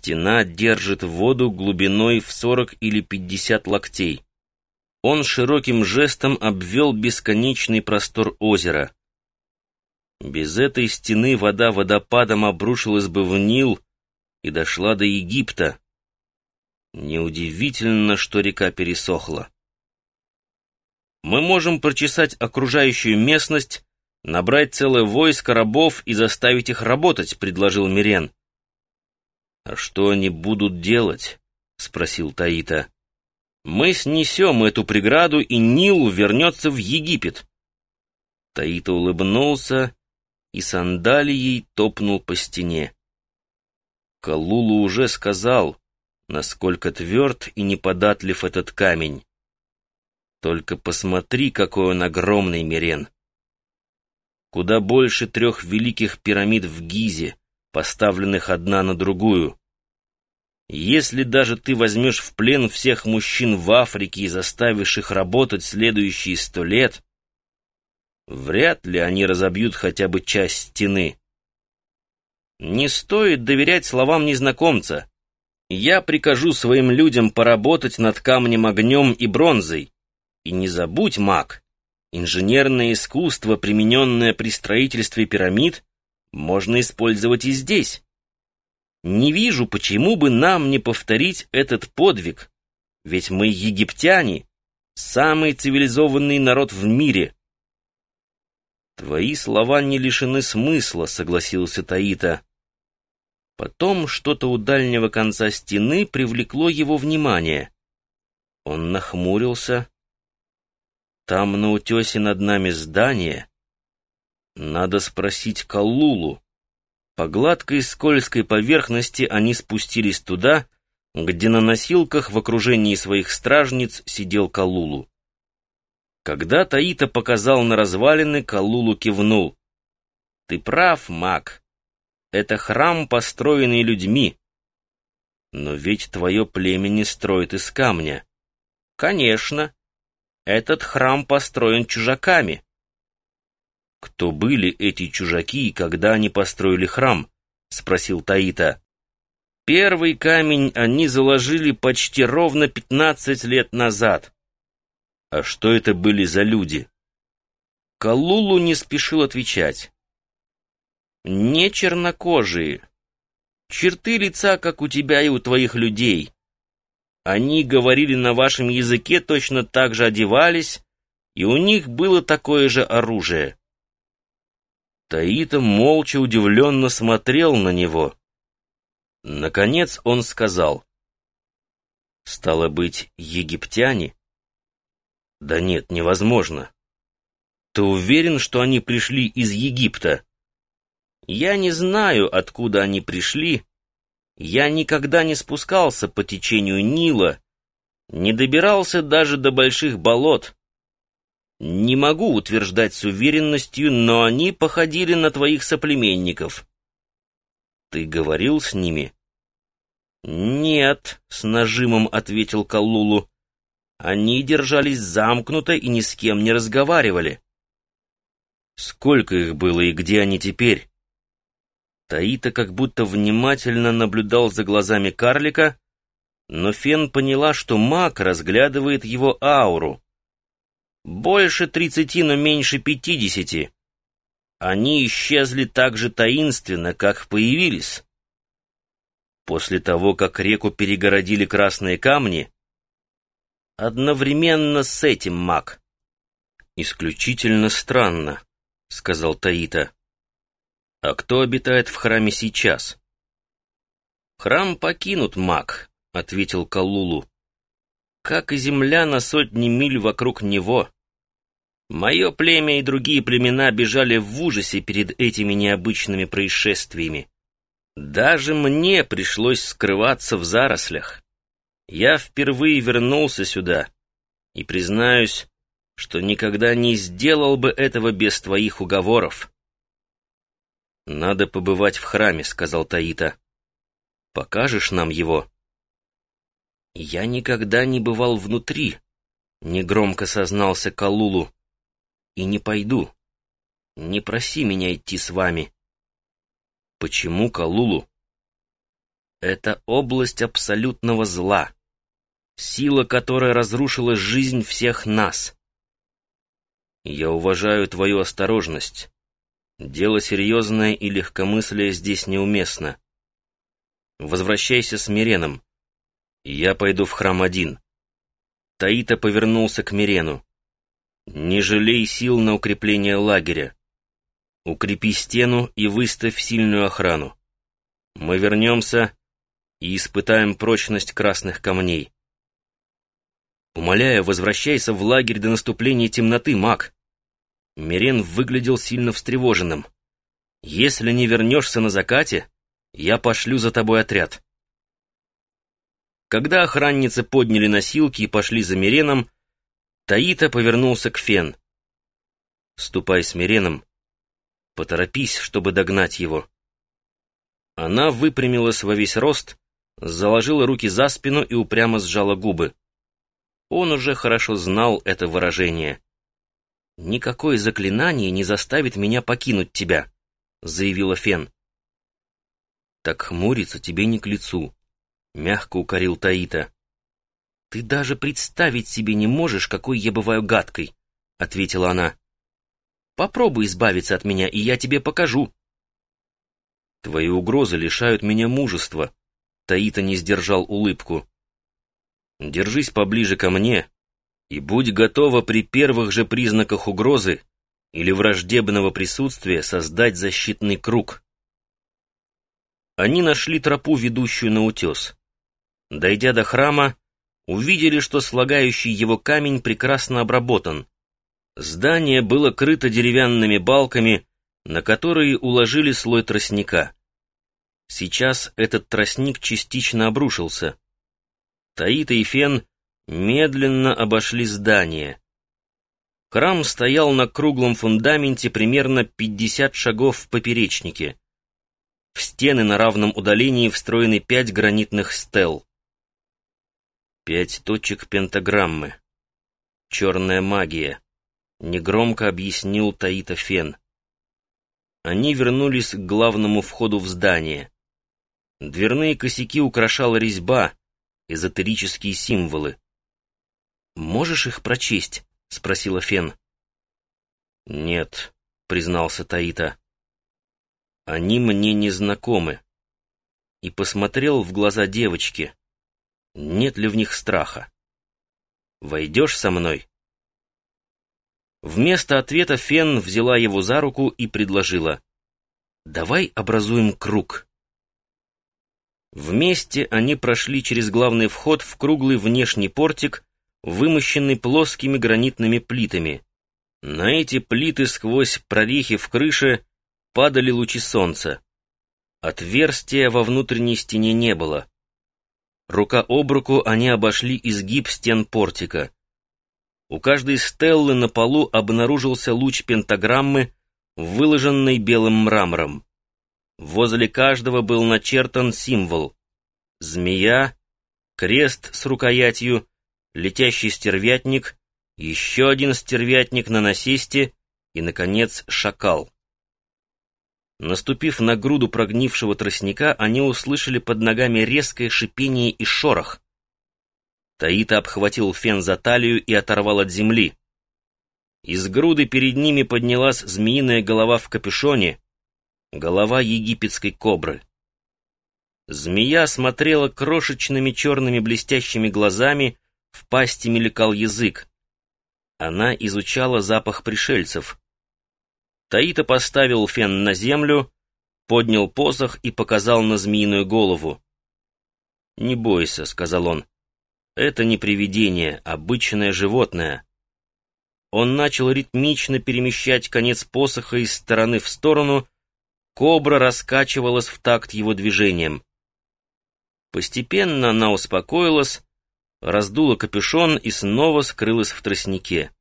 Стена держит воду глубиной в сорок или пятьдесят локтей. Он широким жестом обвел бесконечный простор озера. Без этой стены вода водопадом обрушилась бы в Нил и дошла до Египта. Неудивительно, что река пересохла. Мы можем прочесать окружающую местность, набрать целое войско рабов и заставить их работать, предложил Мирен. А что они будут делать? спросил Таита. Мы снесем эту преграду, и Нил вернется в Египет. Таита улыбнулся и сандалией топнул по стене. Калулу уже сказал, насколько тверд и неподатлив этот камень. Только посмотри, какой он огромный, Мирен. Куда больше трех великих пирамид в Гизе, поставленных одна на другую. Если даже ты возьмешь в плен всех мужчин в Африке и заставишь их работать следующие сто лет, вряд ли они разобьют хотя бы часть стены. Не стоит доверять словам незнакомца. Я прикажу своим людям поработать над камнем, огнем и бронзой. И не забудь, маг, инженерное искусство, примененное при строительстве пирамид, можно использовать и здесь. Не вижу, почему бы нам не повторить этот подвиг, ведь мы египтяне, самый цивилизованный народ в мире. Твои слова не лишены смысла, согласился Таита. Потом что-то у дальнего конца стены привлекло его внимание. Он нахмурился. Там на утесе над нами здание. Надо спросить Калулу. По гладкой скользкой поверхности они спустились туда, где на носилках в окружении своих стражниц сидел Калулу. Когда Таита показал на развалины, Калулу кивнул. «Ты прав, маг. Это храм, построенный людьми. Но ведь твое племя не строит из камня». «Конечно. Этот храм построен чужаками. «Кто были эти чужаки и когда они построили храм?» — спросил Таита. «Первый камень они заложили почти ровно пятнадцать лет назад». «А что это были за люди?» Калулу не спешил отвечать. «Не чернокожие. Черты лица, как у тебя и у твоих людей. Они говорили на вашем языке, точно так же одевались, и у них было такое же оружие. Таита молча удивленно смотрел на него. Наконец он сказал. «Стало быть, египтяне?» «Да нет, невозможно. Ты уверен, что они пришли из Египта?» «Я не знаю, откуда они пришли. Я никогда не спускался по течению Нила, не добирался даже до больших болот. Не могу утверждать с уверенностью, но они походили на твоих соплеменников. Ты говорил с ними? Нет, с нажимом ответил Каллулу. Они держались замкнуто и ни с кем не разговаривали. Сколько их было и где они теперь? Таита как будто внимательно наблюдал за глазами карлика, но Фен поняла, что маг разглядывает его ауру. Больше тридцати, но меньше пятидесяти. Они исчезли так же таинственно, как появились. После того, как реку перегородили красные камни, одновременно с этим маг. «Исключительно странно», — сказал Таита. «А кто обитает в храме сейчас?» «Храм покинут, маг», — ответил Калулу как и земля на сотни миль вокруг него. Мое племя и другие племена бежали в ужасе перед этими необычными происшествиями. Даже мне пришлось скрываться в зарослях. Я впервые вернулся сюда и признаюсь, что никогда не сделал бы этого без твоих уговоров. «Надо побывать в храме», — сказал Таита. «Покажешь нам его?» «Я никогда не бывал внутри», — негромко сознался Калулу. «И не пойду. Не проси меня идти с вами». «Почему Калулу?» Это область абсолютного зла, сила, которая разрушила жизнь всех нас. Я уважаю твою осторожность. Дело серьезное и легкомыслие здесь неуместно. Возвращайся с Миреном. Я пойду в храм один. Таита повернулся к Мирену. Не жалей сил на укрепление лагеря. Укрепи стену и выставь сильную охрану. Мы вернемся и испытаем прочность красных камней. Умоляю, возвращайся в лагерь до наступления темноты, маг. Мирен выглядел сильно встревоженным. Если не вернешься на закате, я пошлю за тобой отряд. Когда охранницы подняли носилки и пошли за Миреном, Таита повернулся к Фен. «Ступай с Миреном. Поторопись, чтобы догнать его». Она выпрямилась во весь рост, заложила руки за спину и упрямо сжала губы. Он уже хорошо знал это выражение. «Никакое заклинание не заставит меня покинуть тебя», — заявила Фен. «Так хмуриться тебе не к лицу», — мягко укорил Таита. «Ты даже представить себе не можешь, какой я бываю гадкой», — ответила она. «Попробуй избавиться от меня, и я тебе покажу». «Твои угрозы лишают меня мужества», — Таита не сдержал улыбку. Держись поближе ко мне и будь готова при первых же признаках угрозы или враждебного присутствия создать защитный круг. Они нашли тропу, ведущую на утес. Дойдя до храма, увидели, что слагающий его камень прекрасно обработан. Здание было крыто деревянными балками, на которые уложили слой тростника. Сейчас этот тростник частично обрушился. Таита и Фен медленно обошли здание. Храм стоял на круглом фундаменте примерно 50 шагов в поперечнике. В стены на равном удалении встроены пять гранитных стел. Пять точек пентаграммы. Черная магия. Негромко объяснил Таита Фен. Они вернулись к главному входу в здание. Дверные косяки украшала резьба, эзотерические символы. «Можешь их прочесть?» — спросила Фен. «Нет», — признался Таита. «Они мне не знакомы». И посмотрел в глаза девочки. Нет ли в них страха? «Войдешь со мной?» Вместо ответа Фен взяла его за руку и предложила. «Давай образуем круг». Вместе они прошли через главный вход в круглый внешний портик, вымощенный плоскими гранитными плитами. На эти плиты сквозь прорехи в крыше падали лучи солнца. Отверстия во внутренней стене не было. Рука об руку они обошли изгиб стен портика. У каждой стеллы на полу обнаружился луч пентаграммы, выложенный белым мрамором. Возле каждого был начертан символ. Змея, крест с рукоятью, летящий стервятник, еще один стервятник на насесте и, наконец, шакал. Наступив на груду прогнившего тростника, они услышали под ногами резкое шипение и шорох. Таита обхватил фен за талию и оторвал от земли. Из груды перед ними поднялась змеиная голова в капюшоне, голова египетской кобры. Змея смотрела крошечными черными блестящими глазами, в пасти мелькал язык. Она изучала запах пришельцев. Таита поставил фен на землю, поднял посох и показал на змеиную голову. «Не бойся», — сказал он. «Это не привидение, обычное животное». Он начал ритмично перемещать конец посоха из стороны в сторону, Кобра раскачивалась в такт его движением. Постепенно она успокоилась, раздула капюшон и снова скрылась в тростнике.